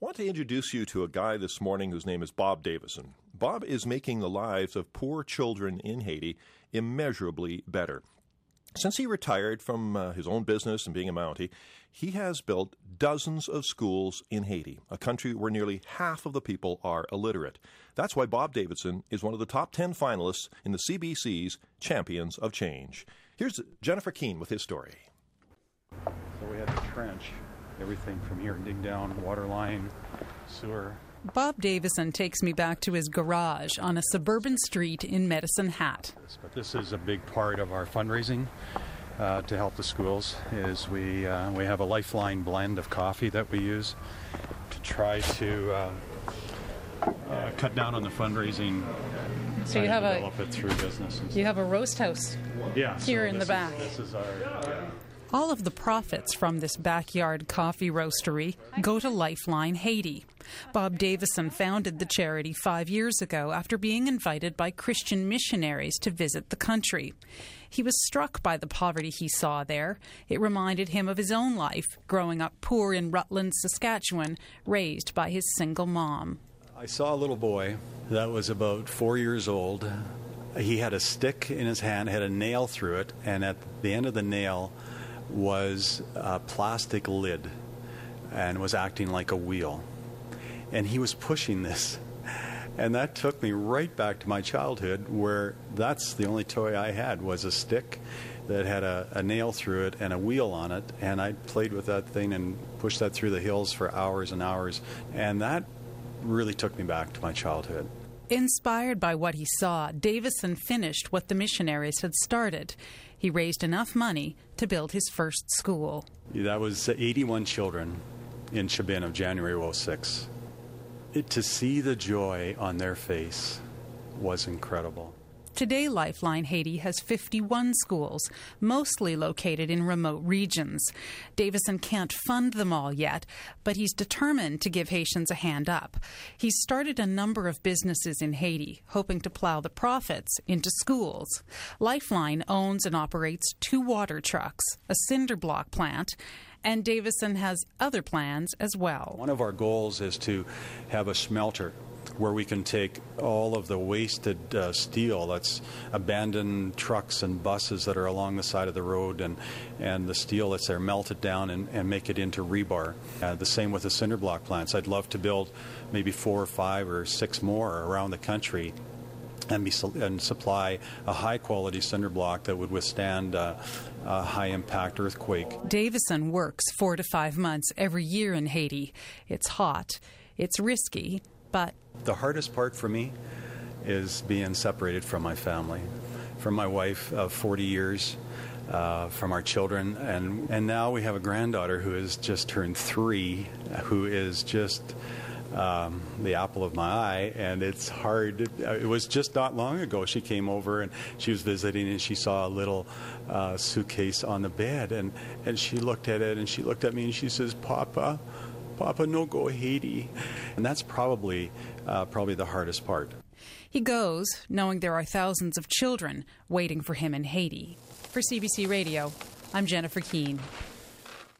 want to introduce you to a guy this morning whose name is Bob Davison. Bob is making the lives of poor children in Haiti immeasurably better. Since he retired from uh, his own business and being a Mountie, he has built dozens of schools in Haiti, a country where nearly half of the people are illiterate. That's why Bob Davison is one of the top 10 finalists in the CBC's Champions of Change. Here's Jennifer Keane with his story. So we had to trench everything from here, dig down water line, sewer. Bob Davison takes me back to his garage on a suburban street in Medicine Hat. But this is a big part of our fundraising uh, to help the schools. Is we uh, we have a lifeline blend of coffee that we use to try to uh, uh cut down on the fundraising. So you have a it through business. You have a roast house. Yeah, here so in the back. Is, this is our. Yeah. All of the profits from this backyard coffee roastery go to Lifeline Haiti. Bob Davison founded the charity five years ago after being invited by Christian missionaries to visit the country. He was struck by the poverty he saw there. It reminded him of his own life, growing up poor in Rutland, Saskatchewan, raised by his single mom. I saw a little boy that was about four years old. He had a stick in his hand, had a nail through it, and at the end of the nail, was a plastic lid and was acting like a wheel. And he was pushing this. And that took me right back to my childhood where that's the only toy I had was a stick that had a, a, nail through it and a wheel on it. And I played with that thing and pushed that through the hills for hours and hours. And that really took me back to my childhood. Inspired by what he saw, Davison finished what the missionaries had started. He raised enough money to build his first school. That was 81 children in Chibin of January 06. It, to see the joy on their face was incredible. Today, Lifeline Haiti has 51 schools, mostly located in remote regions. Davison can't fund them all yet, but he's determined to give Haitians a hand up. He's started a number of businesses in Haiti, hoping to plow the profits into schools. Lifeline owns and operates two water trucks, a cinder block plant, and Davison has other plans as well. One of our goals is to have a smelter where we can take all of the wasted uh, steel that's abandoned trucks and buses that are along the side of the road and, and the steel that's there, melt it down and, and make it into rebar. Uh, the same with the cinder block plants. I'd love to build maybe four or five or six more around the country and, be, and supply a high quality cinder block that would withstand a high impact earthquake. Davison works four to five months every year in Haiti. It's hot, it's risky, but the hardest part for me is being separated from my family, from my wife of 40 years, uh, from our children, and and now we have a granddaughter who has just turned three, who is just. Um, the apple of my eye, and it's hard. It, was just not long ago. She came over and she was visiting, and she saw a little uh, suitcase on the bed, and and she looked at it, and she looked at me, and she says, "Papa, Papa, no go Haiti," and that's probably uh, probably the hardest part. He goes, knowing there are thousands of children waiting for him in Haiti. For CBC Radio, I'm Jennifer Keane.